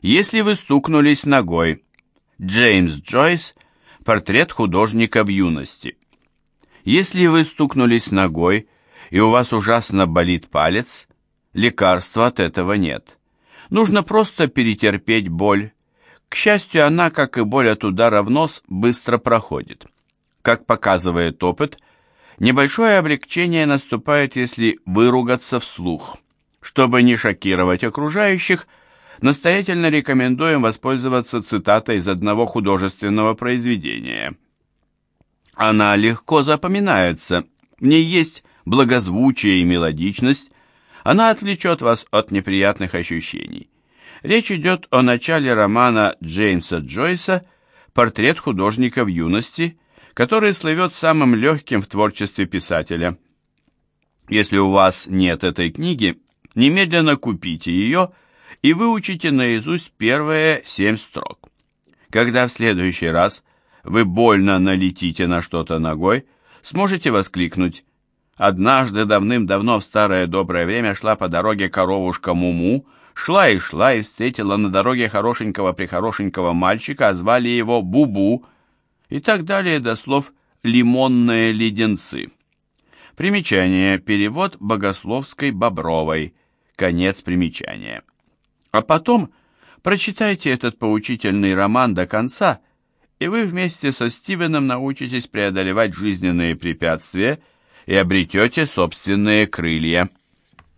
Если вы стукнулись ногой. Джеймс Джойс. Портрет художника в юности. Если вы стукнулись ногой, и у вас ужасно болит палец, лекарства от этого нет. Нужно просто перетерпеть боль. К счастью, она, как и боль от удара в нос, быстро проходит. Как показывает опыт, небольшое облегчение наступает, если выругаться вслух. Чтобы не шокировать окружающих, настоятельно рекомендуем воспользоваться цитатой из одного художественного произведения. Она легко запоминается, в ней есть благозвучие и мелодичность, она отвлечет вас от неприятных ощущений. Речь идет о начале романа Джеймса Джойса «Портрет художника в юности», который слывет самым легким в творчестве писателя. Если у вас нет этой книги, немедленно купите ее и выучите наизусть первые семь строк. Когда в следующий раз вы больно налетите на что-то ногой, сможете воскликнуть Однажды давным-давно в старое доброе время шла по дороге коровушка Муму, шла и шла и встретила на дороге хорошенького-прихорошенького мальчика, а звали его Бубу, и так далее до слов «лимонные леденцы». Примечание. Перевод Богословской Бобровой. Конец примечания. А потом прочитайте этот поучительный роман до конца, и вы вместе со Стивеном научитесь преодолевать жизненные препятствия и обретете собственные крылья.